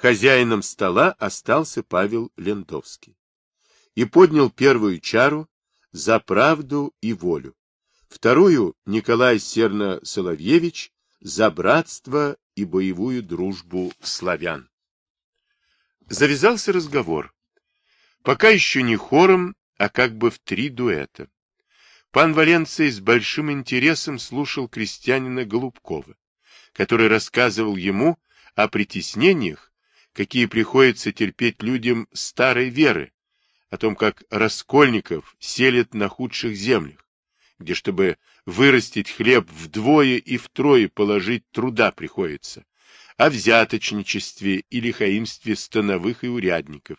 Хозяином стола остался Павел Лендовский. И поднял первую чару за правду и волю. Вторую Николай Серно-Соловьевич за братство и боевую дружбу славян. Завязался разговор. Пока еще не хором, а как бы в три дуэта. Пан Валенций с большим интересом слушал крестьянина Голубкова, который рассказывал ему о притеснениях, какие приходится терпеть людям старой веры, о том, как раскольников селят на худших землях, где, чтобы вырастить хлеб вдвое и втрое положить труда приходится, о взяточничестве и лихаимстве становых и урядников,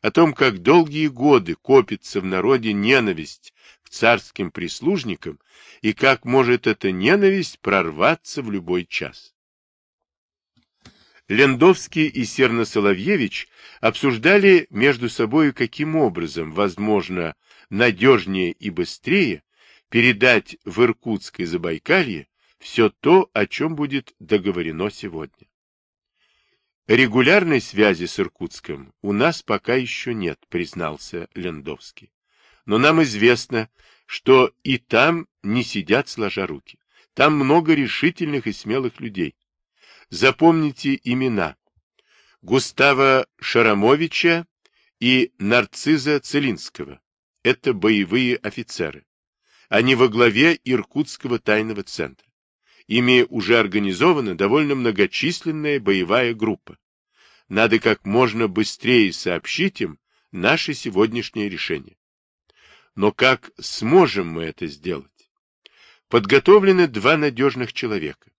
о том, как долгие годы копится в народе ненависть к царским прислужникам и как может эта ненависть прорваться в любой час. Лендовский и Серно-Соловьевич обсуждали между собой, каким образом, возможно, надежнее и быстрее передать в Иркутское Забайкалье все то, о чем будет договорено сегодня. Регулярной связи с Иркутском у нас пока еще нет, признался Лендовский. Но нам известно, что и там не сидят сложа руки. Там много решительных и смелых людей. Запомните имена. Густава Шарамовича и Нарциза Целинского. Это боевые офицеры. Они во главе Иркутского тайного центра. Ими уже организована довольно многочисленная боевая группа. Надо как можно быстрее сообщить им наше сегодняшнее решение. Но как сможем мы это сделать? Подготовлены два надежных человека.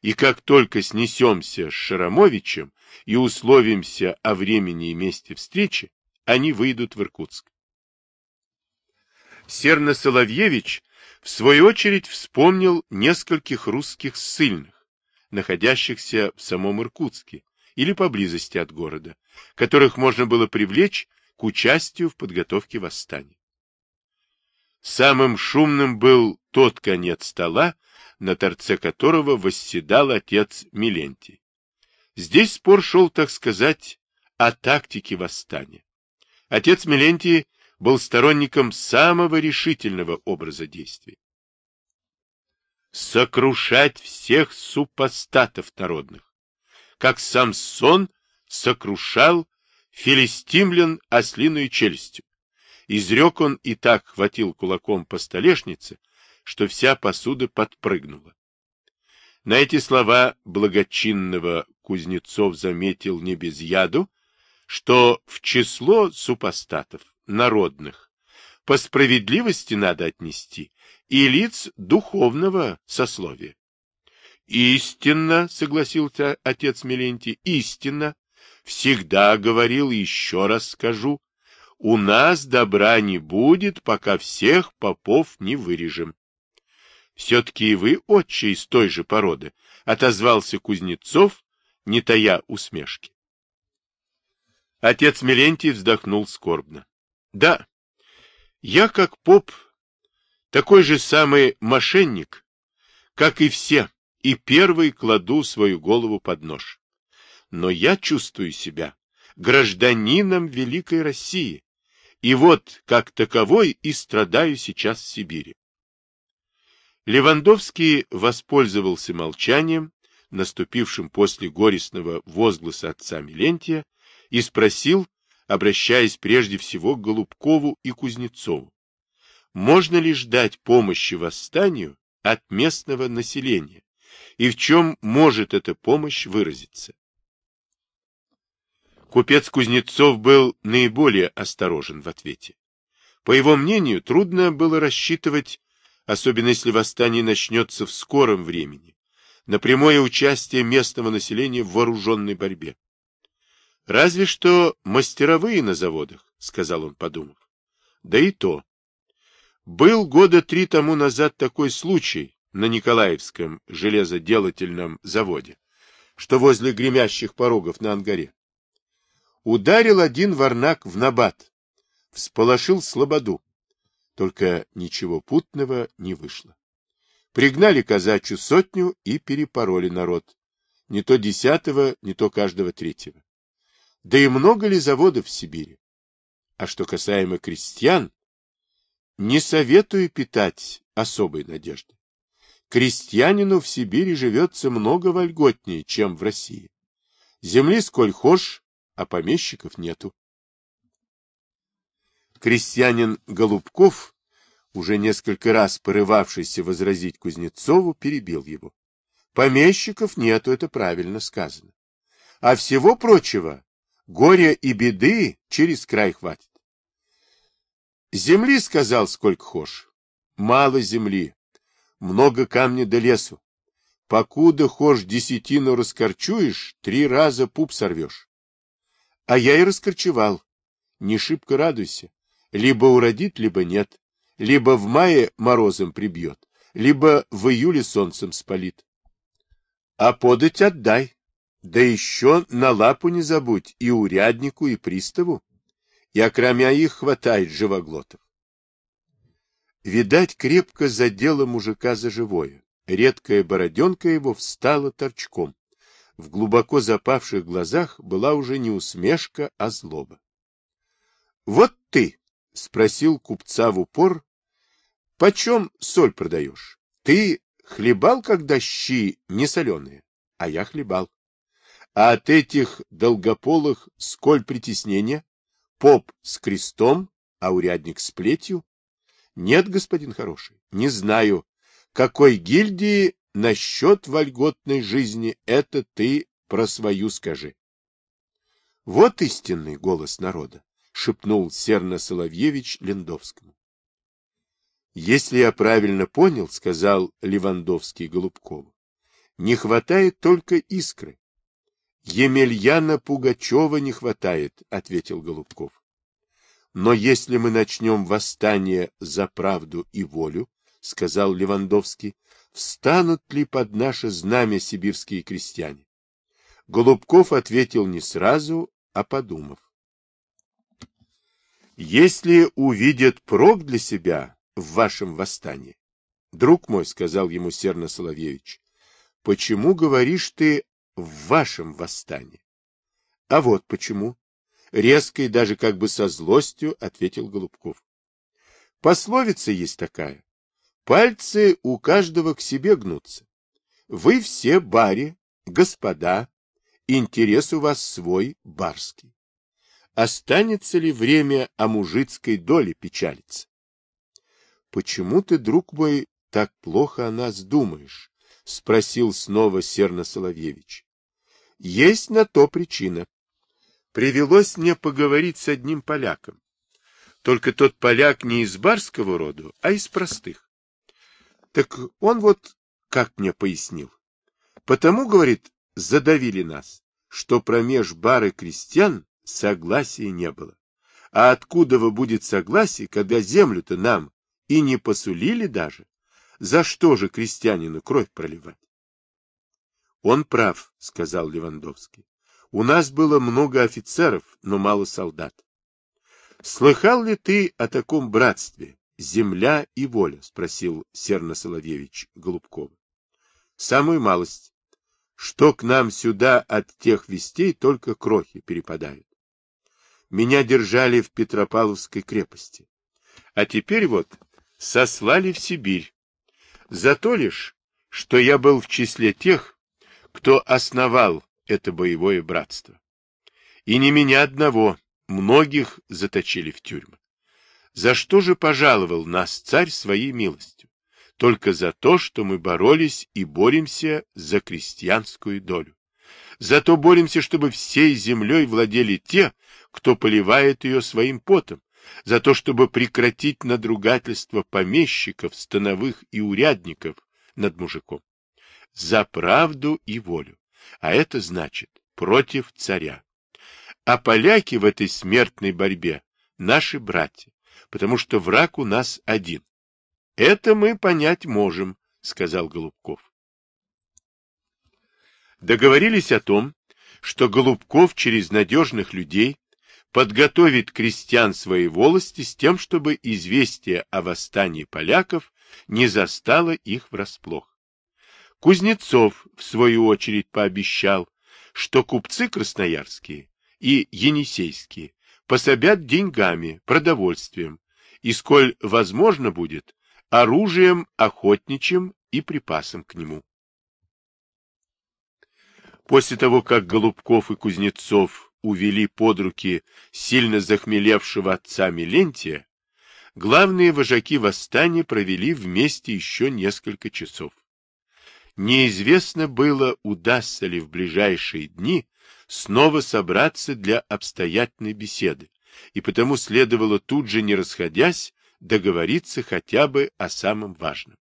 И как только снесемся с Шарамовичем и условимся о времени и месте встречи, они выйдут в Иркутск. Серно-Соловьевич, в свою очередь, вспомнил нескольких русских ссыльных, находящихся в самом Иркутске или поблизости от города, которых можно было привлечь к участию в подготовке восстания. Самым шумным был тот конец стола, на торце которого восседал отец Милентий. Здесь спор шел, так сказать, о тактике восстания. Отец Милентий был сторонником самого решительного образа действий. Сокрушать всех супостатов народных, как Самсон сокрушал филистимлян ослиную челюстью. Изрек он и так хватил кулаком по столешнице, что вся посуда подпрыгнула. На эти слова благочинного Кузнецов заметил не без яду, что в число супостатов народных по справедливости надо отнести и лиц духовного сословия. Истинно, согласился отец Мелентий, истинно. Всегда говорил, еще раз скажу, у нас добра не будет, пока всех попов не вырежем. Все-таки и вы, отче, из той же породы, — отозвался Кузнецов, не тая усмешки. Отец Мелентий вздохнул скорбно. — Да, я как поп, такой же самый мошенник, как и все, и первый кладу свою голову под нож. Но я чувствую себя гражданином Великой России, и вот как таковой и страдаю сейчас в Сибири. Левандовский воспользовался молчанием, наступившим после горестного возгласа отца Милентия, и спросил, обращаясь прежде всего к Голубкову и Кузнецову, можно ли ждать помощи восстанию от местного населения, и в чем может эта помощь выразиться? Купец Кузнецов был наиболее осторожен в ответе. По его мнению, трудно было рассчитывать особенно если восстание начнется в скором времени, на прямое участие местного населения в вооруженной борьбе. Разве что мастеровые на заводах, сказал он, подумав. Да и то. Был года три тому назад такой случай на Николаевском железоделательном заводе, что возле гремящих порогов на ангаре. Ударил один варнак в набат, всполошил слободу, только ничего путного не вышло. Пригнали казачью сотню и перепороли народ. Не то десятого, не то каждого третьего. Да и много ли заводов в Сибири? А что касаемо крестьян, не советую питать особой надежды. Крестьянину в Сибири живется много вольготнее, чем в России. Земли сколь хошь, а помещиков нету. Крестьянин Голубков, уже несколько раз порывавшийся возразить Кузнецову, перебил его. Помещиков нету, это правильно сказано. А всего прочего, горя и беды через край хватит. Земли, сказал, сколько хошь. Мало земли. Много камня до лесу. Покуда хошь десятину раскорчуешь, три раза пуп сорвешь. А я и раскорчевал. Не шибко радуйся. Либо уродит, либо нет. Либо в мае морозом прибьет, либо в июле солнцем спалит. А подать отдай. Да еще на лапу не забудь и уряднику, и приставу и окромя их хватает живоглотов. Видать, крепко задело мужика за живое. Редкая бороденка его встала торчком. В глубоко запавших глазах была уже не усмешка, а злоба. — Вот ты, — спросил купца в упор, — почем соль продаешь? Ты хлебал, когда щи не соленые? А я хлебал. А от этих долгополых сколь притеснения? Поп с крестом, а урядник с плетью? Нет, господин хороший, не знаю. Какой гильдии насчет вольготной жизни, это ты про свою скажи. Вот истинный голос народа, шепнул Серна Соловьевич Лендовскому. Если я правильно понял, сказал Левандовский Голубкову, не хватает только искры. Емельяна Пугачева не хватает, ответил Голубков. Но если мы начнем восстание за правду и волю, сказал Левандовский, встанут ли под наше знамя сибирские крестьяне? Голубков ответил не сразу, а подумав. Если увидят прок для себя в вашем восстании, друг мой, сказал ему Серна Соловьевич, почему говоришь ты в вашем восстании. А вот почему. Резко и даже как бы со злостью ответил Голубков. Пословица есть такая. Пальцы у каждого к себе гнутся. Вы все бари, господа, интерес у вас свой барский. Останется ли время о мужицкой доле печалиться? Почему ты, друг мой, так плохо о нас думаешь? — спросил снова Серна Соловьевич. Есть на то причина. Привелось мне поговорить с одним поляком. Только тот поляк не из барского рода, а из простых. Так он вот как мне пояснил. Потому, говорит, задавили нас, что промеж бары крестьян согласия не было. А откуда вы будет согласие, когда землю-то нам и не посулили даже? За что же крестьянину кровь проливать? Он прав, сказал Левандовский. У нас было много офицеров, но мало солдат. Слыхал ли ты о таком братстве, земля и воля? спросил Серна Соловьевич Голубкова. Самую малость. Что к нам сюда от тех вестей только крохи перепадают. Меня держали в Петропавловской крепости. А теперь вот сослали в Сибирь. За то лишь, что я был в числе тех, кто основал это боевое братство. И не меня одного, многих заточили в тюрьмы. За что же пожаловал нас царь своей милостью? Только за то, что мы боролись и боремся за крестьянскую долю. Зато боремся, чтобы всей землей владели те, кто поливает ее своим потом, за то, чтобы прекратить надругательство помещиков, становых и урядников над мужиком за правду и волю, а это значит против царя. А поляки в этой смертной борьбе наши братья, потому что враг у нас один. Это мы понять можем, сказал Голубков. Договорились о том, что Голубков через надежных людей подготовит крестьян своей волости с тем, чтобы известие о восстании поляков не застало их врасплох. Кузнецов, в свою очередь, пообещал, что купцы красноярские и енисейские пособят деньгами, продовольствием, и, сколь возможно будет, оружием охотничьим и припасом к нему. После того, как Голубков и Кузнецов увели под руки сильно захмелевшего отца Милентия, главные вожаки восстания провели вместе еще несколько часов. Неизвестно было, удастся ли в ближайшие дни снова собраться для обстоятельной беседы, и потому следовало тут же, не расходясь, договориться хотя бы о самом важном.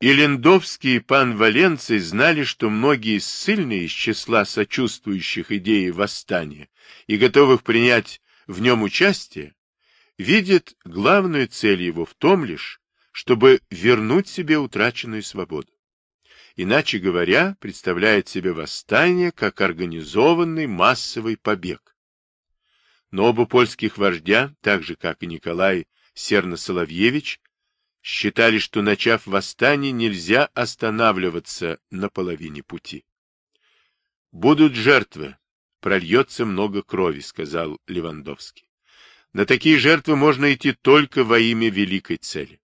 И Лендовский и пан Валенций знали, что многие ссыльные из числа сочувствующих идее восстания и готовых принять в нем участие, видят главную цель его в том лишь, чтобы вернуть себе утраченную свободу. Иначе говоря, представляет себе восстание как организованный массовый побег. Но оба польских вождя, так же как и Николай Серно-Соловьевич, считали, что, начав восстание, нельзя останавливаться на половине пути. «Будут жертвы, прольется много крови», — сказал Левандовский. «На такие жертвы можно идти только во имя великой цели».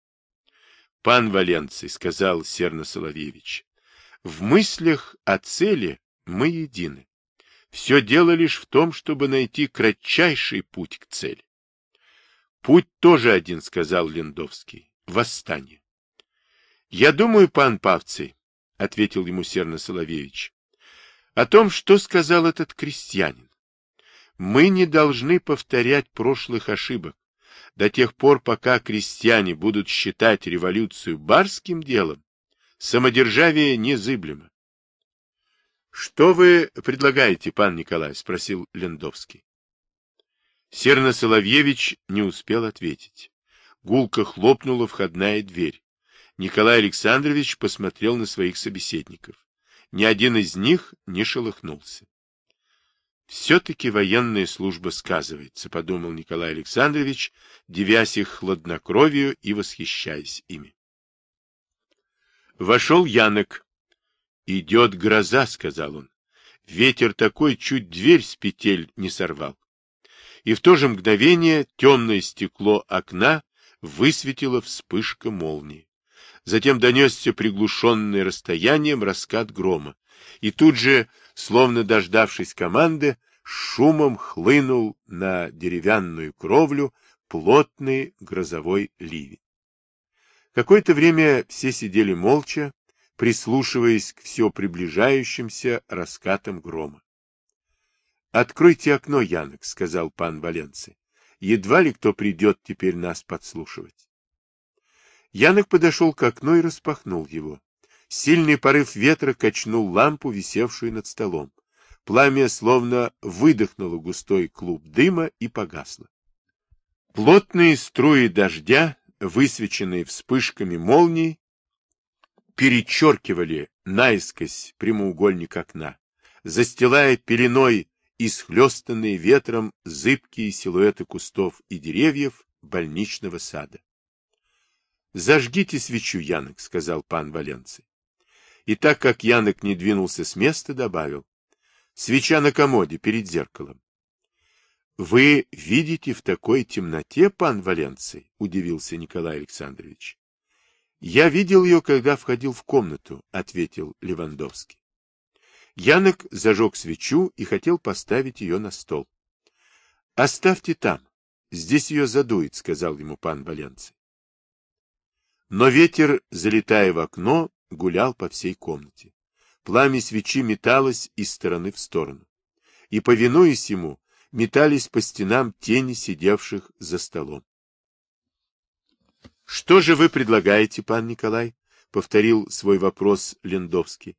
«Пан Валенций», — сказал Серно-Соловьевич, — «в мыслях о цели мы едины. Все дело лишь в том, чтобы найти кратчайший путь к цели. Путь тоже один, сказал Лендовский. Восстание. Я думаю, пан Павций, ответил ему Серна Соловьевич, о том, что сказал этот крестьянин. Мы не должны повторять прошлых ошибок до тех пор, пока крестьяне будут считать революцию барским делом, самодержавие незыблемо. — Что вы предлагаете, пан Николай? — спросил Лендовский. Серна Соловьевич не успел ответить. Гулко хлопнула входная дверь. Николай Александрович посмотрел на своих собеседников. Ни один из них не шелохнулся. «Все-таки военная служба сказывается», — подумал Николай Александрович, девясь их хладнокровию и восхищаясь ими. Вошел Янок. «Идет гроза», — сказал он. «Ветер такой, чуть дверь с петель не сорвал» и в то же мгновение темное стекло окна высветило вспышка молнии. Затем донесся приглушенный расстоянием раскат грома, и тут же, словно дождавшись команды, шумом хлынул на деревянную кровлю плотный грозовой ливень. Какое-то время все сидели молча, прислушиваясь к все приближающимся раскатам грома. — Откройте окно, Янок, — сказал пан Валенци. — Едва ли кто придет теперь нас подслушивать. Янок подошел к окну и распахнул его. Сильный порыв ветра качнул лампу, висевшую над столом. Пламя словно выдохнуло густой клуб дыма и погасло. Плотные струи дождя, высвеченные вспышками молний, перечеркивали наискось прямоугольник окна, застилая пеленой исхлестанные ветром зыбкие силуэты кустов и деревьев больничного сада. — Зажгите свечу, Янок, — сказал пан Валенций. И так как Янок не двинулся с места, добавил. — Свеча на комоде, перед зеркалом. — Вы видите в такой темноте, пан Валенций? — удивился Николай Александрович. — Я видел ее, когда входил в комнату, — ответил Левандовский. Янок зажег свечу и хотел поставить ее на стол. — Оставьте там. Здесь ее задует, — сказал ему пан Валенций. Но ветер, залетая в окно, гулял по всей комнате. Пламя свечи металось из стороны в сторону. И, повинуясь ему, метались по стенам тени сидевших за столом. — Что же вы предлагаете, пан Николай? — повторил свой вопрос Лендовский.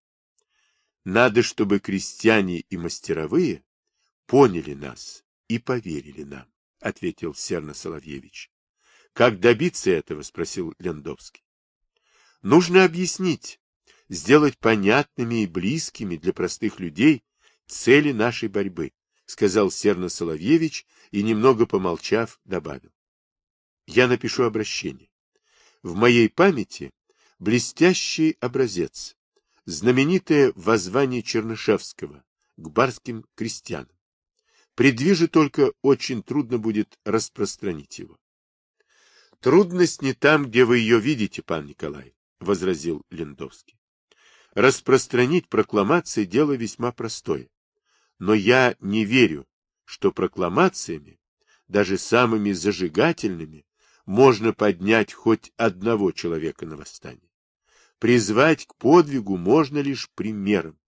Надо, чтобы крестьяне и мастеровые поняли нас и поверили нам, — ответил Серна Соловьевич. — Как добиться этого? — спросил Лендовский. — Нужно объяснить, сделать понятными и близкими для простых людей цели нашей борьбы, — сказал Серна Соловьевич и, немного помолчав, добавил. — Я напишу обращение. В моей памяти блестящий образец, знаменитое воззвание Чернышевского к барским крестьянам. Предвижу только, очень трудно будет распространить его. Трудность не там, где вы ее видите, пан Николай, — возразил Лендовский. Распространить прокламации — дело весьма простое. Но я не верю, что прокламациями, даже самыми зажигательными, можно поднять хоть одного человека на восстание. Призвать к подвигу можно лишь примером.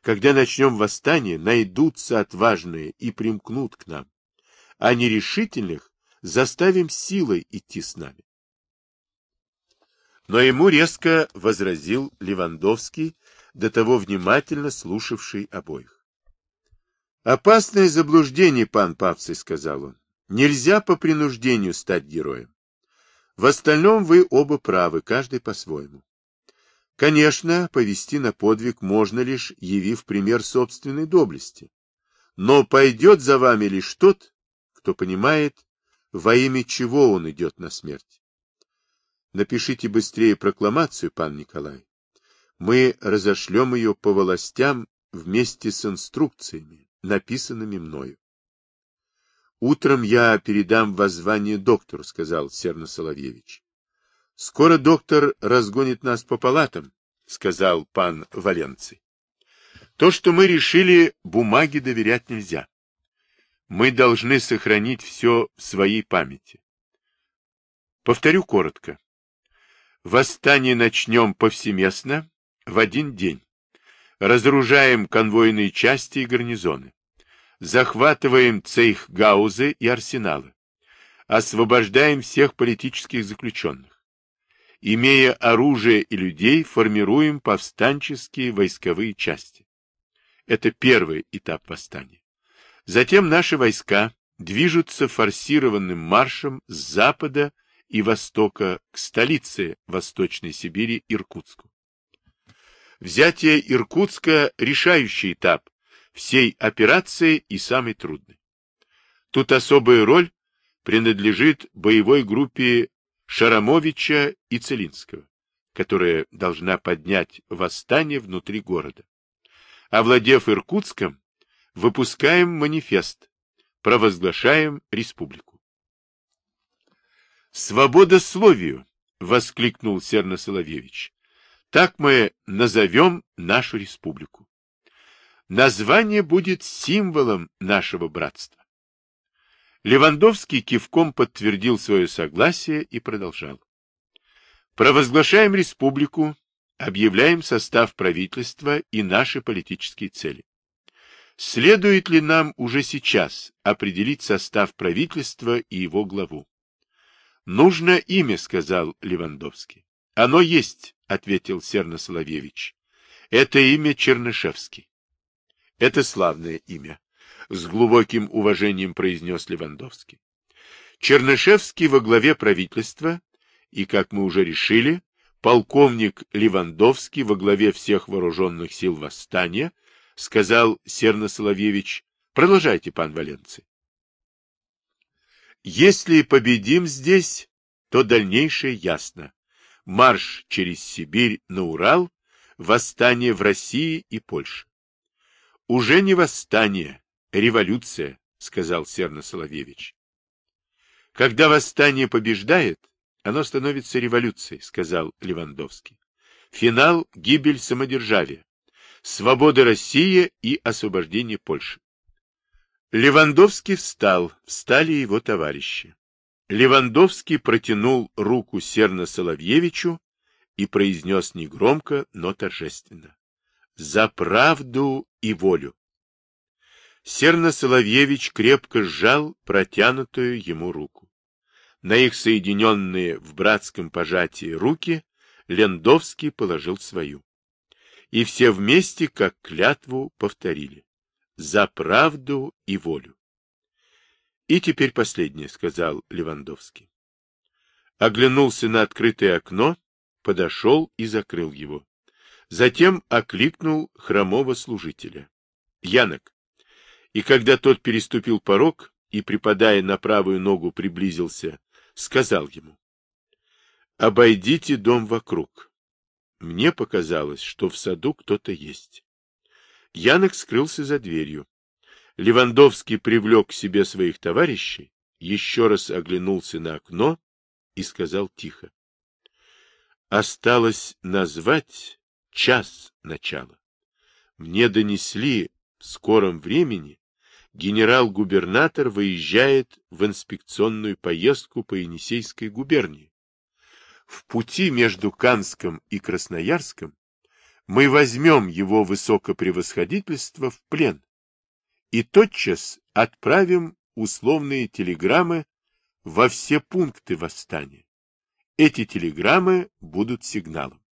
Когда начнем восстание, найдутся отважные и примкнут к нам, а нерешительных заставим силой идти с нами. Но ему резко возразил Левандовский, до того внимательно слушавший обоих. «Опасное заблуждение, пан Павций», — сказал он. «Нельзя по принуждению стать героем. В остальном вы оба правы, каждый по-своему. Конечно, повести на подвиг можно лишь, явив пример собственной доблести. Но пойдет за вами лишь тот, кто понимает, во имя чего он идет на смерть. Напишите быстрее прокламацию, пан Николай. Мы разошлем ее по властям вместе с инструкциями, написанными мною. Утром я передам воззвание доктору, сказал Серна Соловьевич. Скоро доктор разгонит нас по палатам, сказал пан Валенций. То, что мы решили, бумаге доверять нельзя. Мы должны сохранить все в своей памяти. Повторю коротко. Восстание начнем повсеместно в один день. Разоружаем конвойные части и гарнизоны. Захватываем цейхгаузы и арсеналы. Освобождаем всех политических заключенных. Имея оружие и людей, формируем повстанческие войсковые части. Это первый этап восстания. Затем наши войска движутся форсированным маршем с запада и востока к столице Восточной Сибири Иркутску. Взятие Иркутска – решающий этап всей операции и самый трудный. Тут особая роль принадлежит боевой группе Шарамовича и Целинского, которая должна поднять восстание внутри города. Овладев Иркутском, выпускаем манифест, провозглашаем республику. «Свобода словию!» — воскликнул Серна Соловьевич. «Так мы назовем нашу республику. Название будет символом нашего братства». Левандовский кивком подтвердил свое согласие и продолжал. «Провозглашаем республику, объявляем состав правительства и наши политические цели. Следует ли нам уже сейчас определить состав правительства и его главу? Нужно имя, сказал Левандовский. Оно есть, ответил Серна Соловьевич. Это имя Чернышевский. Это славное имя, с глубоким уважением произнес Левандовский. Чернышевский во главе правительства, и, как мы уже решили, полковник Левандовский во главе всех вооруженных сил восстания, сказал Серна Соловьевич. Продолжайте, пан Валенций. Если победим здесь, то дальнейшее ясно. Марш через Сибирь на Урал, восстание в России и Польше. Уже не восстание, революция, сказал Серна Соловьевич. Когда восстание побеждает, оно становится революцией, сказал Левандовский. Финал – гибель самодержавия, свобода России и освобождение Польши. Левандовский встал, встали его товарищи. Левандовский протянул руку Серна Соловьевичу и произнес негромко, но торжественно. «За правду и волю!» Серна Соловьевич крепко сжал протянутую ему руку. На их соединенные в братском пожатии руки Лендовский положил свою. И все вместе, как клятву, повторили за правду и волю. И теперь последнее, сказал Левандовский. Оглянулся на открытое окно, подошел и закрыл его. Затем окликнул хромого служителя. Янок. И когда тот переступил порог и, припадая на правую ногу, приблизился, сказал ему. Обойдите дом вокруг. Мне показалось, что в саду кто-то есть. Янок скрылся за дверью. Левандовский привлек к себе своих товарищей, еще раз оглянулся на окно и сказал тихо. Осталось назвать час начала. Мне донесли в скором времени генерал-губернатор выезжает в инспекционную поездку по Енисейской губернии. В пути между Канском и Красноярском мы возьмем его высокопревосходительство в плен и тотчас отправим условные телеграммы во все пункты восстания. Эти телеграммы будут сигналом.